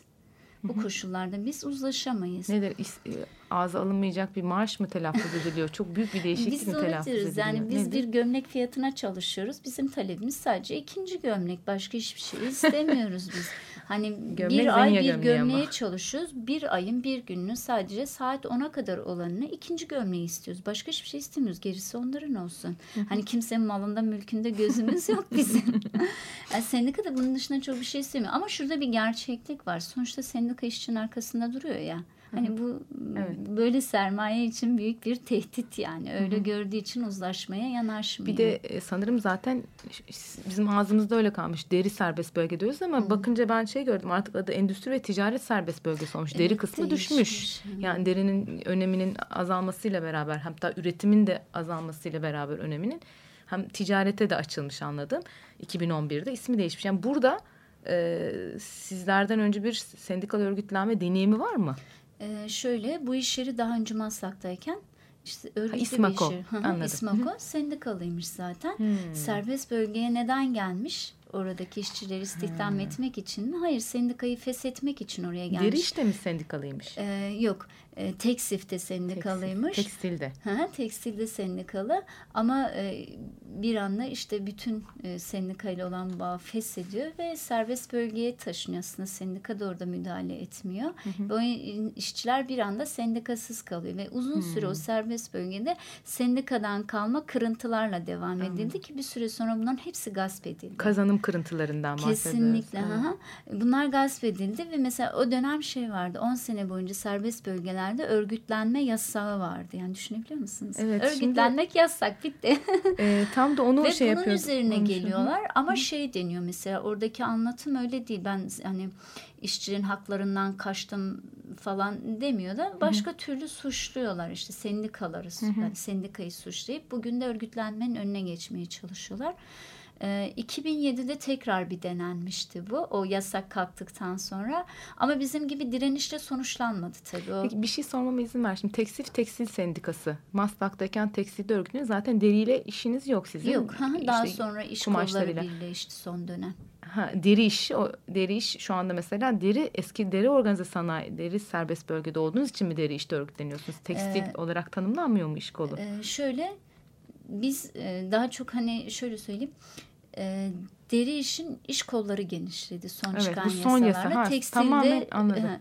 Bu koşullarda biz uzlaşamayız. Nedir? E, ağza alınmayacak bir maaş mı telaffuz ediliyor? Çok büyük bir değişiklik biz mi telaffuz ediliyor? Yani biz Nedir? bir gömlek fiyatına çalışıyoruz. Bizim talebimiz sadece ikinci gömlek. Başka hiçbir şey istemiyoruz biz. (laughs) Hani gömlek bir ay bir gömleğe ama. çalışıyoruz. Bir ayın bir gününü sadece saat 10'a kadar olanını ikinci gömleği istiyoruz. Başka hiçbir şey istemiyoruz. Gerisi onların olsun. hani kimsenin malında mülkünde gözümüz yok (laughs) bizim. yani sendika da bunun dışında çok bir şey istemiyor. Ama şurada bir gerçeklik var. Sonuçta sendika işçinin arkasında duruyor ya. Hani bu evet. böyle sermaye için büyük bir tehdit yani. Öyle Hı-hı. gördüğü için uzlaşmaya yanaşmıyor. Bir de e, sanırım zaten bizim ağzımızda öyle kalmış. Deri serbest bölge diyoruz ama Hı-hı. bakınca ben şey gördüm artık adı endüstri ve ticaret serbest bölgesi olmuş. Evet, deri kısmı değişmiş. düşmüş. Hı-hı. Yani derinin öneminin azalmasıyla beraber hatta üretimin de azalmasıyla beraber öneminin hem ticarete de açılmış anladım. 2011'de ismi değişmiş. Yani burada e, sizlerden önce bir sendikal örgütlenme deneyimi var mı? Ee, şöyle bu iş yeri daha önce Maslak'tayken işte örgütlü ha, İsmako. bir iş yeri. Anladım. İsmako sendikalıymış zaten. Hmm. Serbest bölgeye neden gelmiş? Oradaki işçileri istihdam etmek için mi? Hayır sendikayı feshetmek için oraya gelmiş. Deri işte mi sendikalıymış? Ee, yok e, Teksif'te sendikalıymış. Tekstilde. Ha, tekstilde sendikalı ama e, bir anda işte bütün e, sendikayla olan bağ feshediyor ve serbest bölgeye taşınıyor. Aslında sendika da orada müdahale etmiyor. Ve o işçiler bir anda sendikasız kalıyor ve uzun süre o serbest bölgede sendikadan kalma kırıntılarla devam edildi ki bir süre sonra bunların hepsi gasp edildi. Kazanım kırıntılarından bahsediyoruz. Kesinlikle. Hı hı. Bunlar gasp edildi ve mesela o dönem şey vardı. 10 sene boyunca serbest bölgelerde örgütlenme yasağı vardı. Yani düşünebiliyor musunuz? Evet, Örgütlenmek yasak bitti. (laughs) Ee, tam da onu ve şey bunun yapıyorduk. üzerine Onu- geliyorlar ama şey deniyor mesela oradaki anlatım öyle değil. Ben hani işçinin haklarından kaçtım falan demiyor da başka türlü suçluyorlar işte sendikaları yani sendikayı suçlayıp bugün de örgütlenmenin önüne geçmeye çalışıyorlar. Ee, 2007'de tekrar bir denenmişti bu o yasak kalktıktan sonra ama bizim gibi direnişle sonuçlanmadı tabii. O, Peki bir şey sormama izin ver. Şimdi Tekstil Tekstil Sendikası. Maslak'tayken tekstilde örgütleniyor. Zaten deriyle işiniz yok sizin. Yok hı hı, daha İşte sonra iş kolları birleşti son dönem. Ha, deri iş, o deri iş şu anda mesela deri eski deri organize sanayi, deri serbest bölgede olduğunuz için mi deri işte örgütleniyorsunuz? Tekstil Ee, olarak tanımlanmıyor mu iş kolu? Ee, şöyle biz e, daha çok hani şöyle söyleyeyim e, deri işin iş kolları genişledi son Evet, çıkan bu son yasa, yasalarla. ha, Tekstilde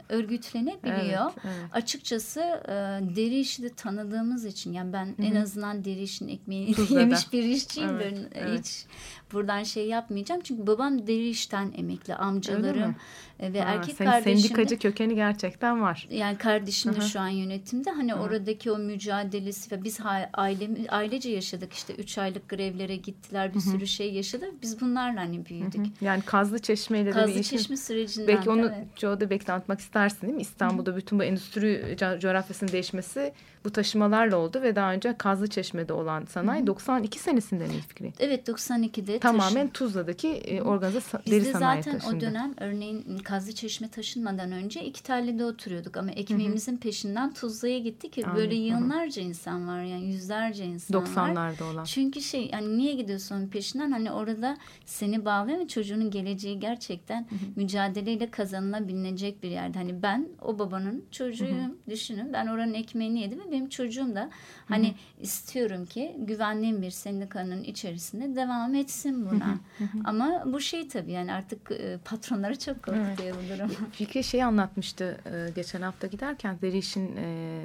e, örgütlenebiliyor. Evet, evet. Açıkçası e, deri işi de tanıdığımız için yani ben en azından deri işin ekmeğini Tuzla'da. yemiş bir işçiyim. Evet, Ben evet. Hiç buradan şey yapmayacağım. Çünkü babam deri işten emekli. Amcalarım e, ve Ha, erkek senin kardeşim de- sendikacı kökeni gerçekten var. yani kardeşim de Hı hı. şu an yönetimde. Hani oradaki o mücadelesi ve biz aile, ailece yaşadık işte üç aylık grevlere gittiler bir sürü şey yaşadık. Biz bunlarla hani büyüdük. Yani Kazlı Çeşme ile bir Kazlı işin- Çeşme sürecinden. Belki onu evet. Joe da belki anlatmak istersin değil mi? İstanbul'da bütün bu endüstri co- coğrafyasının değişmesi bu taşımalarla oldu ve daha önce Kazlı Çeşme'de olan sanayi 92 senesinde mi Fikri? Evet 92'de Tamamen taşın- Tuzla'daki e, organize deri sanayi zaten taşındı. o dönem örneğin Kazlı Çeşme taşınmadan önce iki tellede oturuyorduk ama ekmeğimizin peşinden Tuzla'ya gittik ki böyle hı hı. yığınlarca insan var yani yüzlerce insan var. 90'larda olan. Çünkü şey yani niye gidiyorsun onun peşinden hani orada seni bağlayan ve çocuğunun geleceği gerçekten mücadeleyle kazanılabilecek bir yerde. Hani ben o babanın çocuğuyum düşünün ben oranın ekmeğini yedim ve benim çocuğum da hani istiyorum ki güvenliğim bir sendikanın içerisinde devam etsin buna. Ama bu şey tabii yani artık e, patronları çok korkutuyor bu durum. (laughs) Fikri şey anlatmıştı e, geçen hafta giderken deri işin e,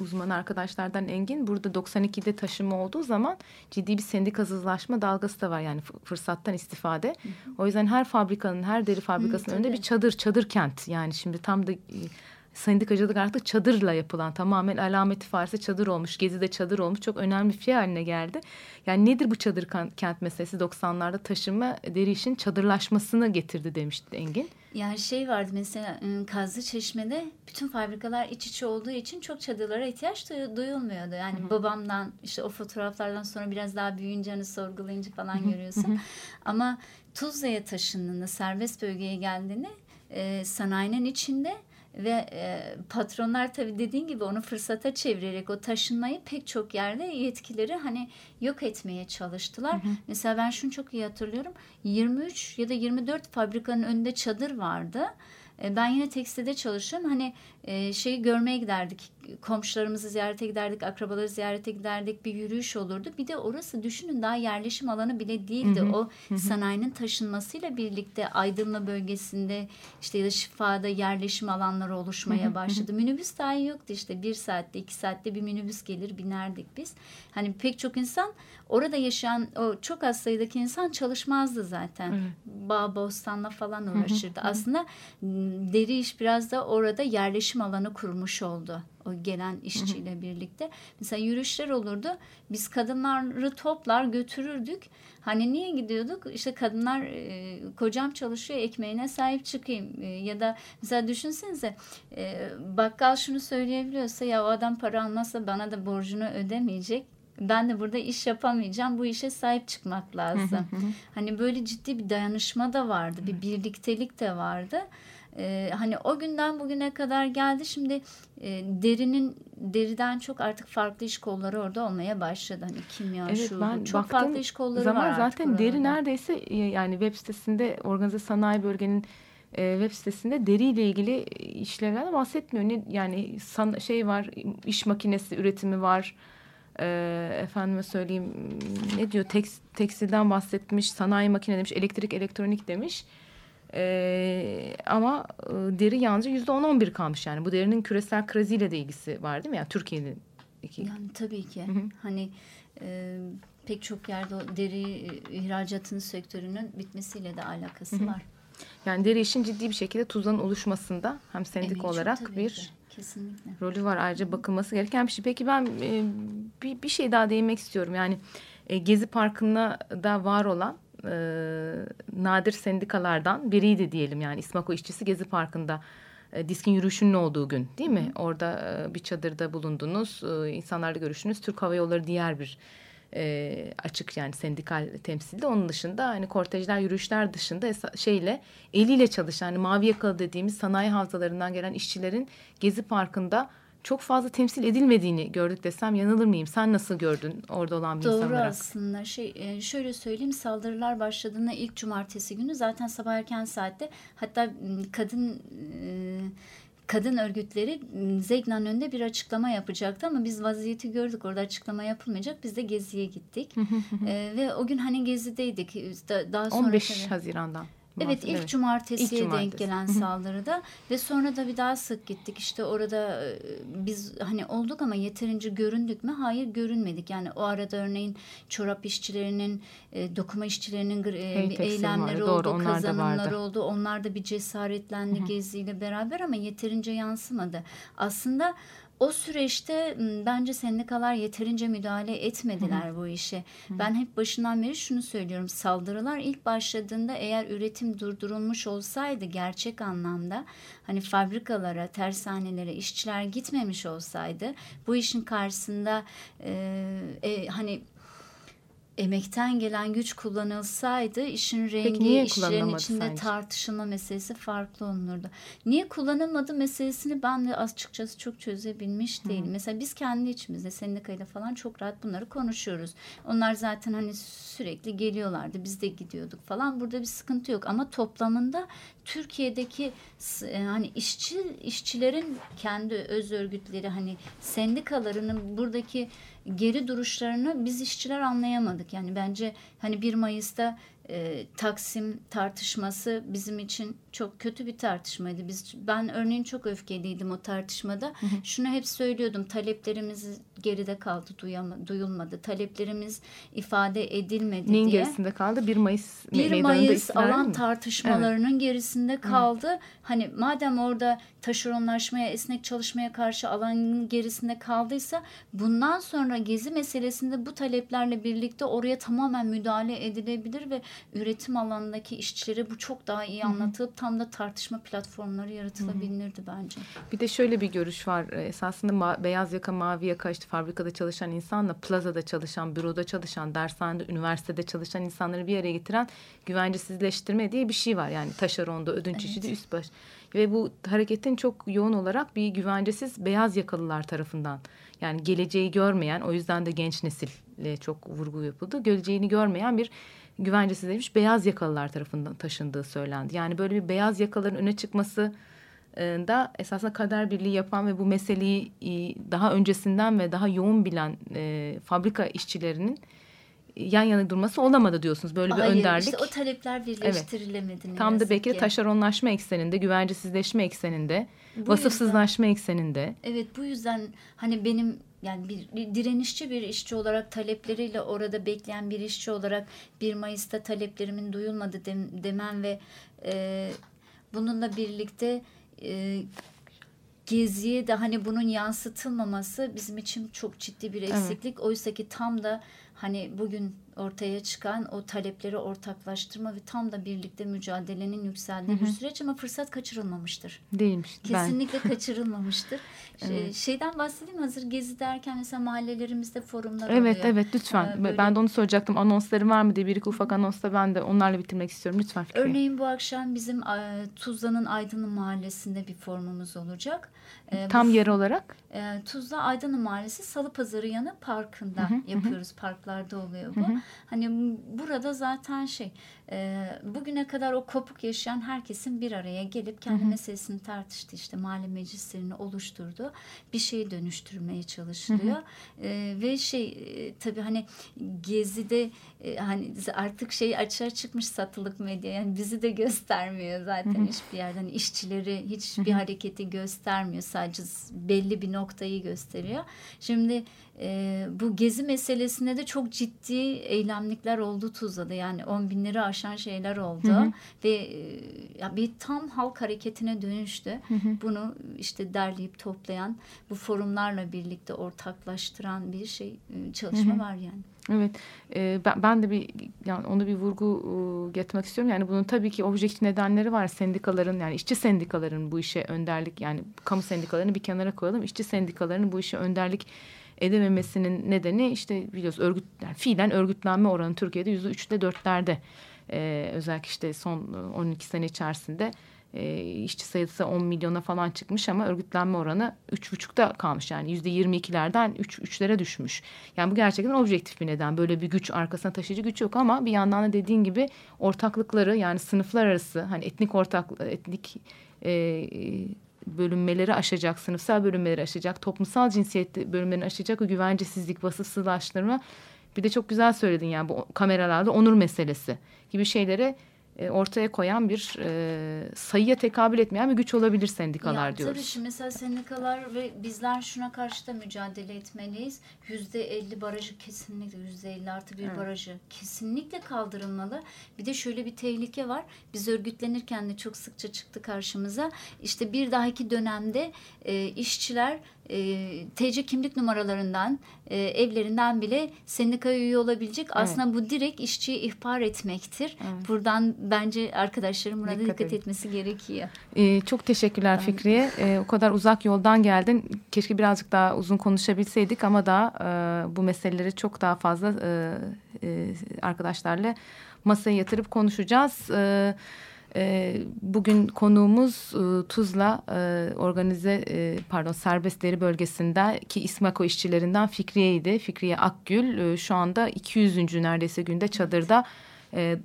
uzmanı arkadaşlardan Engin burada 92'de taşıma olduğu zaman ciddi bir sendikasızlaşma dalgası da var yani fırsattan istifade. O yüzden her fabrikanın her deri fabrikasının önünde tabii. bir çadır çadır kent yani şimdi tam da sendikacılık artık çadırla yapılan tamamen alameti farisi çadır olmuş. Gezi'de çadır olmuş. Çok önemli bir şey haline geldi. Yani nedir bu çadır kent meselesi 90'larda taşıma deri işin çadırlaşmasını getirdi demişti Engin. Yani şey vardı mesela Kazlı Çeşme'de bütün fabrikalar iç içe olduğu için çok çadırlara ihtiyaç duyu- duyulmuyordu. Yani babamdan işte o fotoğraflardan sonra biraz daha büyüyünce hani sorgulayınca falan görüyorsun. Ama Tuzla'ya taşındığında serbest bölgeye geldiğinde e, sanayinin içinde ve e, patronlar tabii dediğin gibi onu fırsata çevirerek o taşınmayı pek çok yerde yetkileri hani yok etmeye çalıştılar. Mesela ben şunu çok iyi hatırlıyorum. 23 ya da 24 fabrikanın önünde çadır vardı. E, Ben yine tekstilde çalışıyorum. Hani e, şeyi görmeye giderdik. Komşularımızı ziyarete giderdik, akrabaları ziyarete giderdik. Bir yürüyüş olurdu. Bir de orası düşünün daha yerleşim alanı bile değildi. O sanayinin taşınmasıyla birlikte Aydınlı bölgesinde işte ya da Şifa'da yerleşim alanları oluşmaya başladı. Minibüs dahi yoktu işte. Bir saatte, iki saatte bir minibüs gelir binerdik biz. Hani pek çok insan orada yaşayan o çok az sayıdaki insan çalışmazdı zaten. Bağ, bostanla falan uğraşırdı. Aslında m, deri iş biraz da orada yerleşim alanı kurmuş oldu. O gelen işçiyle birlikte. Mesela yürüyüşler olurdu. Biz kadınları toplar götürürdük. Hani niye gidiyorduk? İşte kadınlar e, kocam çalışıyor ekmeğine sahip çıkayım. E, ya da mesela düşünsenize e, bakkal şunu söyleyebiliyorsa ya o adam para almazsa bana da borcunu ödemeyecek ben de burada iş yapamayacağım. Bu işe sahip çıkmak lazım. hani böyle ciddi bir dayanışma da vardı. Bir birliktelik de vardı. Ee, hani o günden bugüne kadar geldi. Şimdi e, derinin deriden çok artık farklı iş kolları orada olmaya başladı. Hani kimya, Evet şu, ben çok farklı iş kolları zaman var zaten deri oralarda. neredeyse e, yani web sitesinde organize sanayi bölgenin e, web sitesinde deriyle ilgili işlevlerden bahsetmiyor. Ne, yani san, şey var iş makinesi üretimi var. E, efendime söyleyeyim ne diyor Teks, tekstilden bahsetmiş sanayi makine demiş elektrik elektronik demiş. E, ama e, deri yalnızca yüzde on on bir kalmış yani bu derinin küresel kriziyle de ilgisi var değil mi? Yani Türkiye'nin iki. Yani tabii ki. Hani e, pek çok yerde o deri e, ihracatının sektörünün bitmesiyle de alakası var. Yani deri işin ciddi bir şekilde tuzların oluşmasında hem sendik çok olarak bir ki. Kesinlikle. rolü var. Ayrıca bakılması gereken bir şey. Peki ben e, bir, bir şey daha değinmek istiyorum. Yani e, Gezi Parkı'nda da var olan e, nadir sendikalardan biriydi diyelim. Yani İsmako işçisi Gezi Parkı'nda e, diskin yürüyüşünün olduğu gün değil mi? Orada e, bir çadırda bulundunuz. E, insanlarla görüşünüz. Türk Hava Yolları diğer bir e, açık yani sendikal temsilde. Onun dışında hani kortejler, yürüyüşler dışında şeyle eliyle çalışan hani mavi yakalı dediğimiz sanayi havzalarından gelen işçilerin Gezi Parkı'nda çok fazla temsil edilmediğini gördük desem yanılır mıyım? Sen nasıl gördün orada olan bir insan Doğru olarak? aslında. Şey e, şöyle söyleyeyim saldırılar başladığında ilk cumartesi günü zaten sabah erken saatte hatta m, kadın e, kadın örgütleri m, Zegna'nın önünde bir açıklama yapacaktı ama biz vaziyeti gördük orada açıklama yapılmayacak. Biz de geziye gittik. E, ve o gün hani gezideydik. Da- Daha sonra 15 tabii- Haziran'dan. Evet ilk Evet. cumartesiye İlk denk cumartesi. gelen saldırıda ve sonra da bir daha sık gittik. İşte orada e, biz hani olduk ama yeterince göründük mü? Hayır görünmedik. Yani o arada örneğin çorap işçilerinin, e, dokuma işçilerinin e, eylemleri vardı, doğru, oldu, kazanımları vardı. oldu. Onlar da bir cesaretlendi geziyle beraber ama yeterince yansımadı. Aslında o süreçte bence sendikalar yeterince müdahale etmediler bu işe. Ben hep başından beri şunu söylüyorum. Saldırılar ilk başladığında eğer üretim durdurulmuş olsaydı gerçek anlamda hani fabrikalara, tersanelere işçiler gitmemiş olsaydı bu işin karşısında e, e, hani emekten gelen güç kullanılsaydı işin rengi niye işlerin içinde sence? tartışılma meselesi farklı olurdu. Niye kullanılmadı meselesini ben de açıkçası çok çözebilmiş değilim. Mesela biz kendi içimizde sendikayla falan çok rahat bunları konuşuyoruz. Onlar zaten hani sürekli geliyorlardı. Biz de gidiyorduk falan. Burada bir sıkıntı yok ama toplamında Türkiye'deki e, hani işçi işçilerin kendi öz örgütleri hani sendikalarının buradaki geri duruşlarını biz işçiler anlayamadık. Yani bence hani 1 Mayıs'ta e, Taksim tartışması bizim için çok kötü bir tartışmaydı. Biz ben örneğin çok öfkeliydim o tartışmada. Şunu hep söylüyordum. Taleplerimiz geride kaldı, duyama, duyulmadı. Taleplerimiz ifade edilmedi Neyin diye. gerisinde kaldı? 1 Mayıs me- 1 meydanında Mayıs alan mi? tartışmalarının gerisinde kaldı. Hani madem orada taşeronlaşmaya, esnek çalışmaya karşı alanın gerisinde kaldıysa bundan sonra gezi meselesinde bu taleplerle birlikte oraya tamamen müdahale edilebilir ve üretim alanındaki işçilere bu çok daha iyi anlatılıp tam da tartışma platformları yaratılabilirdi bence. Bir de şöyle bir görüş var. Ee, Esasında beyaz yaka, mavi yaka işte fabrikada çalışan insanla plazada çalışan, büroda çalışan, dershanede, üniversitede çalışan insanları bir araya getiren güvencesizleştirme diye bir şey var. Yani taşeronda, ödünç işi de üst baş. Ve bu hareketin çok yoğun olarak bir güvencesiz beyaz yakalılar tarafından yani geleceği görmeyen o yüzden de genç nesille çok vurgu yapıldı. Geleceğini görmeyen bir güvencesizleşmiş beyaz yakalılar tarafından taşındığı söylendi. Yani böyle bir beyaz yakaların öne çıkması e, da esasında kader birliği yapan ve bu meseleyi e, daha öncesinden ve daha yoğun bilen e, fabrika işçilerinin yan yana durması olamadı diyorsunuz. Böyle bir Hayır, önderlik. işte o talepler birleştirilemedi. ne Tam da belki de taşeronlaşma ekseninde, güvencesizleşme ekseninde, Bu vasıfsızlaşma ekseninde. Evet bu yüzden hani benim yani bir direnişçi bir işçi olarak talepleriyle orada bekleyen bir işçi olarak 1 Mayıs'ta taleplerimin duyulmadı dem- demem ve e, bununla birlikte e, geziye de hani bunun yansıtılmaması bizim için çok ciddi bir eksiklik. Oysa ki tam da hani bugün ortaya çıkan o talepleri ortaklaştırma ve tam da birlikte mücadelenin yükseldiği bir süreç ama fırsat kaçırılmamıştır. Değilmiş. Kesinlikle ben. kaçırılmamıştır. (laughs) evet. Şeyden bahsedeyim hazır gezi derken mesela mahallelerimizde forumlar evet, oluyor. Evet evet lütfen. Ee, böyle... Ben de onu soracaktım. Anonsları var mı diye bir iki ufak anonsla ben de onlarla bitirmek istiyorum. Lütfen Fikri. Örneğin bu akşam bizim Tuzla'nın Aydın'ın mahallesinde bir forumumuz olacak. Ee, Tam bu, yer olarak? E, Tuzla Aydın'ın mahallesi Salı Pazarı yanı parkında hı hı, yapıyoruz. Hı. Parklarda oluyor bu. Hı hı. Hani burada zaten şey e, bugüne kadar o kopuk yaşayan herkesin bir araya gelip kendi meselesini tartıştı işte mahalle meclislerini oluşturdu. Bir şeyi dönüştürmeye çalışılıyor. E, ve şey e, tabii hani Gezi'de e, hani artık şey açığa çıkmış satılık medya yani bizi de göstermiyor zaten hiçbir yerden hani işçileri hiçbir hı hı. hareketi göstermiyor sadece belli bir noktayı gösteriyor. Şimdi e, bu gezi meselesinde de çok ciddi eylemlikler oldu Tuzla'da. Yani on binleri aşan şeyler oldu. Hı hı. Ve e, ya bir tam halk hareketine dönüştü. Hı hı. Bunu işte derleyip toplayan, bu forumlarla birlikte ortaklaştıran bir şey e, çalışma hı hı. var yani. Evet, e, ben, ben de bir yani onu bir vurgu e, getirmek istiyorum. Yani bunun tabii ki objektif nedenleri var. Sendikaların yani işçi sendikaların bu işe önderlik yani kamu sendikalarını bir kenara koyalım. İşçi sendikalarının bu işe önderlik edememesinin nedeni işte biliyoruz örgüt yani fiilen örgütlenme oranı Türkiye'de yüzde üçte dörtlerde. Ee, özellikle işte son 12 sene içerisinde e, işçi sayısı 10 milyona falan çıkmış ama örgütlenme oranı üç buçukta kalmış. Yani yüzde yirmi ikilerden üç, üçlere düşmüş. Yani bu gerçekten objektif bir neden. Böyle bir güç arkasına taşıyıcı güç yok ama bir yandan da dediğin gibi ortaklıkları yani sınıflar arası hani etnik ortak etnik e, bölünmeleri aşacak, sınıfsal bölünmeleri aşacak, toplumsal cinsiyet bölünmelerini aşacak o güvencesizlik, vasıfsızlaştırma. Bir de çok güzel söyledin yani bu kameralarda onur meselesi gibi şeylere e, ortaya koyan bir e, sayıya tekabül etmeyen bir güç olabilir sendikalar ya, diyoruz. Tabii ki mesela sendikalar ve bizler şuna karşı da mücadele etmeliyiz. Yüzde elli barajı kesinlikle yüzde elli artı bir evet. barajı kesinlikle kaldırılmalı. Bir de şöyle bir tehlike var. Biz örgütlenirken de çok sıkça çıktı karşımıza. İşte bir dahaki dönemde e, işçiler e, TC kimlik numaralarından e, evlerinden bile sendikaya üye olabilecek. Evet. Aslında bu direkt işçiyi ihbar etmektir. Evet. Buradan bence arkadaşlarım burada dikkat, dikkat etmesi gerekiyor. Ee, çok teşekkürler ben... Fikriye. Ee, o kadar uzak yoldan geldin. Keşke birazcık daha uzun konuşabilseydik ama da e, bu meseleleri çok daha fazla e, e, arkadaşlarla masaya yatırıp konuşacağız. Evet e, bugün konuğumuz e, Tuzla e, organize e, pardon serbest deri bölgesindeki İSMAKO işçilerinden Fikriye'ydi. Fikriye Akgül e, şu anda 200. neredeyse günde çadırda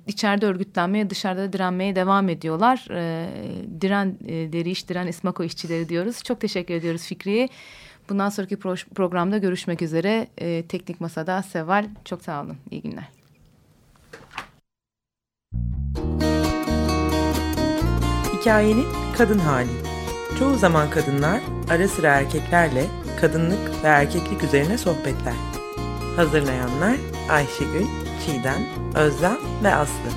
içeride örgütlenmeye dışarıda da direnmeye devam ediyorlar. E, diren deri iş diren İSMAKO işçileri diyoruz. Çok teşekkür ediyoruz Fikriye. Bundan sonraki pro programda görüşmek üzere. Teknik Masa'da Seval çok sağ olun. İyi günler. Hikayenin kadın hali. Çoğu zaman kadınlar ara sıra erkeklerle kadınlık ve erkeklik üzerine sohbetler. Hazırlayanlar Ayşegül, Çiğdem, Özlem ve Aslı.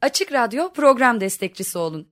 Açık Radyo program destekçisi olun